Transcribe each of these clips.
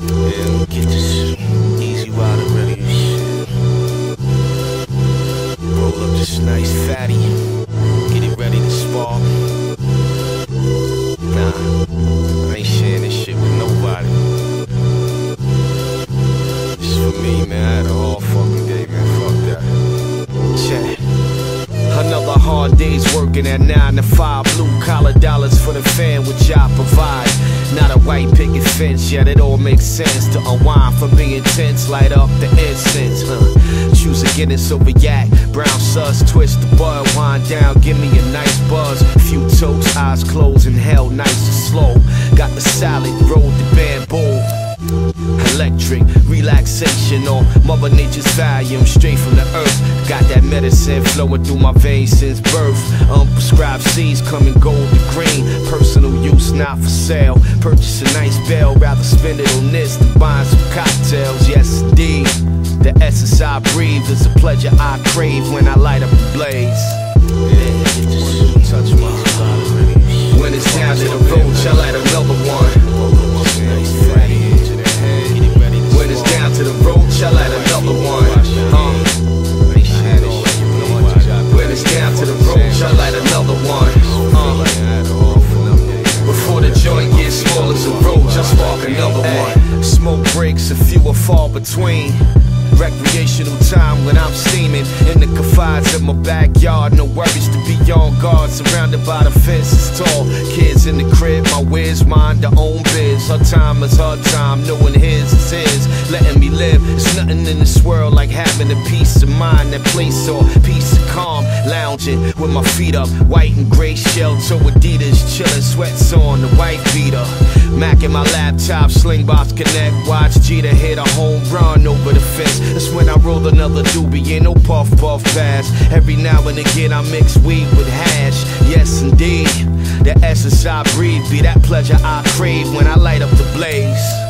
Get this easy rider ready. Roll up this nice fatty. Get it ready to spark. Nah, I ain't shit. Another hard day's working at 9 to 5. Blue collar dollars for the fan, which I provide. Not a white picket fence, yet it all makes sense to unwind from being tense. Light up the incense, huh? Choose a Guinness over yak. Brown sus, twist the bud, wind Electric relaxation on Mother Nature's volume, straight from the earth. Got that medicine flowing through my veins since birth. Unprescribed seeds coming gold to green. Personal use, not for sale. Purchase a nice bell, rather spend it on this than buying some cocktails. Yes, indeed. The essence I breathe is a pleasure I crave when I light up the blaze. Yeah, far between. Recreational time when I'm steaming in the confines of my backyard. No worries to be on guard, surrounded by the fences tall. Kids in the crib, my whiz, mind their own biz. Her time is her time, knowing his is his. Letting me live, there's nothing in this world like having a peace of mind. That place or lounging with my feet up, white and gray shell toe Adidas, chilling, sweats on the white beater. Mac in my laptop, slingbox connect, watch Jeter hit a home run over the fence. That's when I roll another doobie, ain't no puff puff pass. Every now and again I mix weed with hash. Yes indeed, the essence I breathe be that pleasure I crave when I light up the blaze.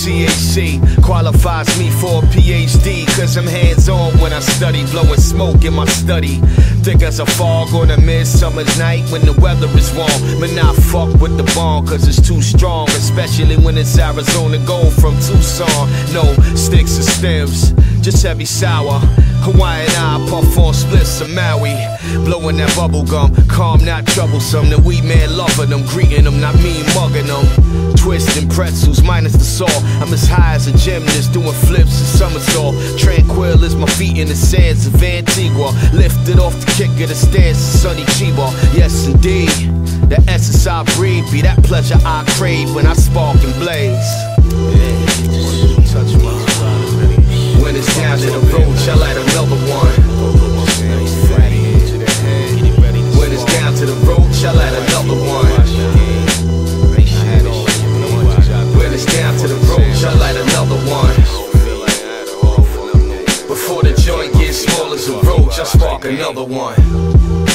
THC qualifies me for a PhD, cause I'm hands on when I study, blowing smoke in my study. Thick as a fog on a midsummer's night when the weather is warm. But not fuck with the bomb, cause it's too strong, especially when it's Arizona gold from Tucson. No sticks or stems, just heavy sour. Hawaiian eye, puff on splits of Maui. Blowing that bubble gum, calm, not troublesome. The weed man loving them, greeting them, not me mugging them. Twisting pretzels, minus the salt. I'm as high as a gymnast, doing flips and somersault. Tranquil as my feet in the sands of Antigua. Lifted off the kick of the stairs to sunny Chiba. Yes, indeed. The essence I breathe be that pleasure I crave when I spark and blaze. My when it's down to the roach, I another one.